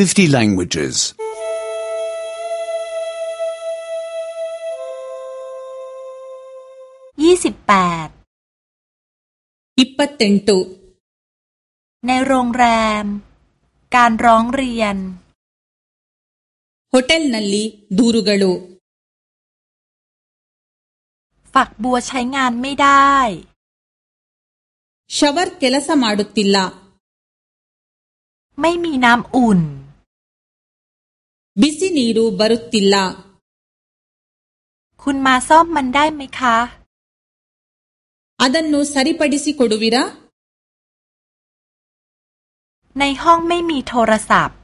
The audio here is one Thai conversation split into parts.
50 languages. 28 28ในโรงแรม การร้องเรียนโฮเทลนัลลีดูรุก ಗ ಳ ುฝักบัวใช้งานไม่ได้ ಶ ว ರ ร์เคลสಾมาดุติลลาไม่มีน้ำอุ่นบิซินีรูบรุตติลาคุณมาซ่อมมันได้ไหมคะอาดันโนูสริปดิซิโคดูวีระในห้องไม่มีโทรศัพท์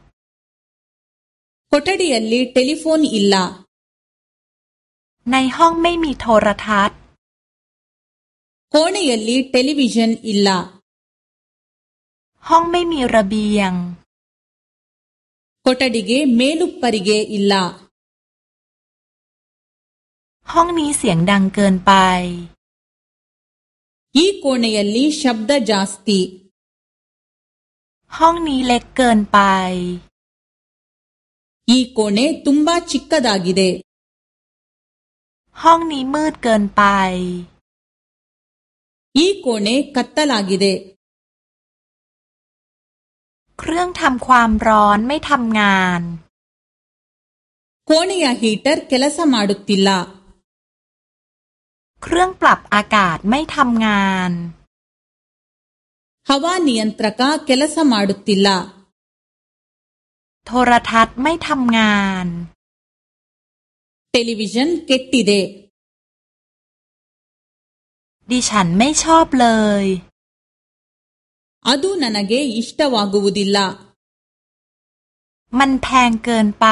โเตดีอัลลีโทรศฟพท์อิลลาในห้องไม่มีโทรทัศน์โคนียลลีโทรวิชันอิลลาห้องไม่มีระเบียง ಕೊಠಡಿಗೆ ಮೇಲುಪ್ಪರಿಗೆ ಇಲ್ಲ ห้องนี้เสียงดังเกินไป ಈ ಕೋಣೆಯಲ್ಲಿ ಶಬ್ದ ಜಾಸ್ತಿ ห้องนี้เล็กเกินไป ಈ ಕೋಣೆ ತುಂಬಾ ಚಿಕ್ಕದಾಗಿದೆ ห้องนี้มืดเกินไป ಈ ಕೋಣೆ ಕತ್ತಲಾಗಿದೆ ครื่องทำความร้อนไม่ทำงาน โคนียาฮีเตอร์เคลสมาดุติลาเครื่องปรับอากาศไม่ทำงานฮาวานียนตรกา เคลสมาดุติลาโทรทัศน์ไม่ทำงาน เทเลวิชันเกตติเด ดิฉันไม่ชอบเลย ಅದು ನನಗೆ ಇಷ್ಟವಾಗುವುದಿಲ್ಲ มันแพงเกินไป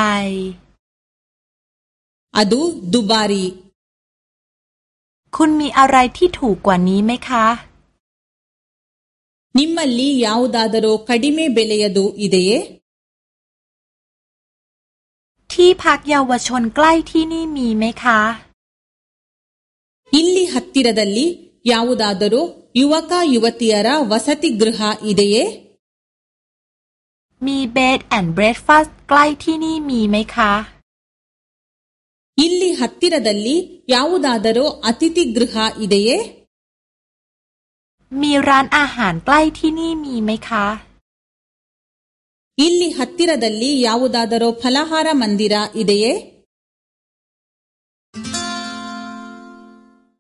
ಅದು ದುಬಾರಿ คุณมีอะไรที่ถูกกว่านี้ไหมคะ ನಿಮ್ಮಲ್ಲಿ ಯಾವುದಾದರೂ ಕಡಿಮೆ ಬೆಲೆಯದು ಇದೆಯೇ ที่พักเยาวชนใกล้ที่นี่มีไหมคะ ಇಲ್ಲಿ ಹತ್ತಿರದಲ್ಲಿ ಯಾವುದಾದರೂ ಯುವಕ ಯುವತಿಯರ ವಸತಿ ಗೃಹ ಇದೆಯೇ มีเบดแอนด์เบรดฟาสต์ใกล้ที่นี่มีไหมคะ ಇಲ್ಲಿ ಹತ್ತಿರದಲ್ಲಿ ಯಾವುದಾದರೂ ಅತಿಥಿ ಗೃಹ ಇದೆಯೇ มีร้านอาหารใกล้ที่นี่มีไหมคะ ಇಲ್ಲಿ ಹತ್ತಿರದಲ್ಲಿ ಯಾವುದಾದರೂ ಫಲಹಾರ ಮಂದಿರ ಇದೆಯೇ